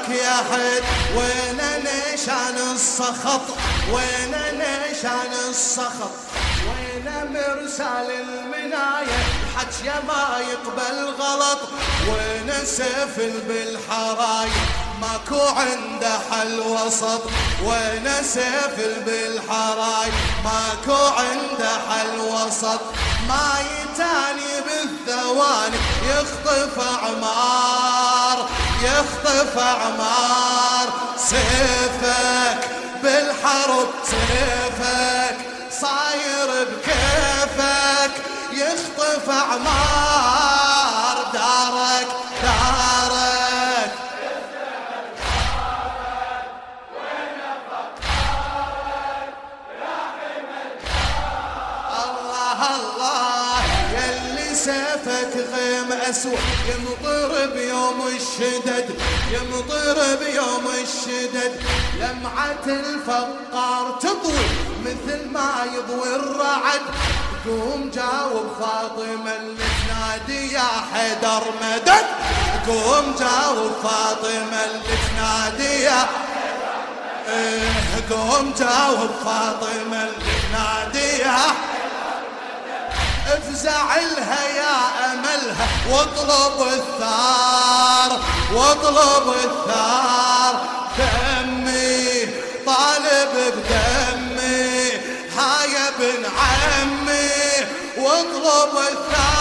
دارك يا حد وين نشان السخط؟ وين نشان السخط؟ وين مرسال المناية؟ الحكي ما يقبل غلط. وين سفل بالحرايب ماكو عنده حل وسط. وين سفل بالحرايب ماكو عنده حل وسط. ما يتاني بالثواني، يخطف اعمار يخطف اعمار سيفك بالحرب، سيفك صاير بكيفك. يخطف اعمار دارك دارك. الله الله، يلي سيفك غيم اسود يمطر بيوم الشدد يمطر بيوم الشدد. لمعة الفقار تضوي مثل ما يضوي الرعد. قوم جاوب فاطمة اللي تنادي يا حيدر مدد. قوم جاوب فاطمة اللي تنادي يا إيه، قوم جاوب فاطمة اللي تنادي يا افزع لها يا املها واطلب الثار واطلب الثار. دمي، طالب بدمي، هاي ابن عمي، واطلب الثار.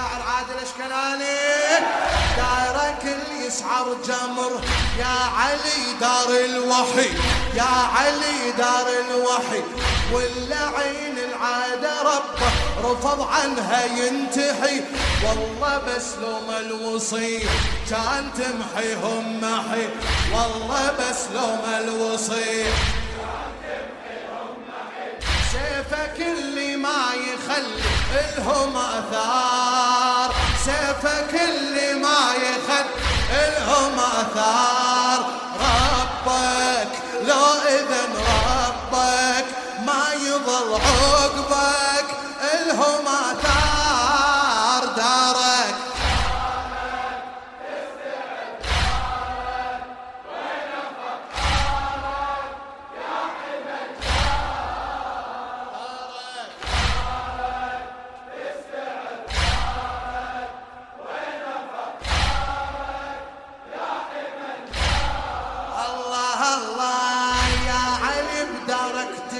الشاعر عادل اشكناني دارك اللي يسعر جمر. يا علي دار الوحي، يا علي دار الوحي. واللعين العادة ربه رفض عنها ينتحي والله بس لو ما الوصي، كان تمحيهم محي. والله بس لو ما الوصي سيفك اللي ما يخلي الهم اثار سيفك اللي ما يخد. الهم اثار ربك لو اذن ربك، ما يظل عقبك. الهم اثار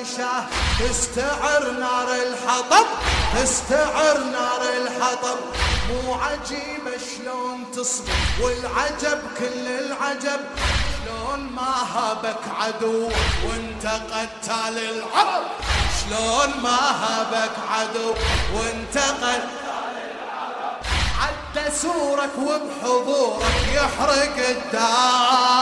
بدارك تشاه تستعر نار الحطب تستعر نار الحطب. مو عجيبة شلون تصبر والعجب كل العجب. شلون ما هابك عدو وانت قتال العرب شلون ما هابك عدو وانت قتال العرب عدى سورك وبحضورك يحرق الدار.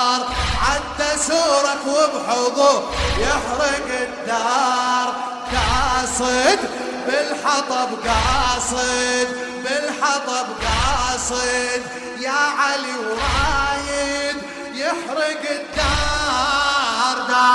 عدى وبحضور يحرق الدار. قاصد بالحطب قاصد بالحطب، قاصد يا علي ورايد يحرق الدار. دار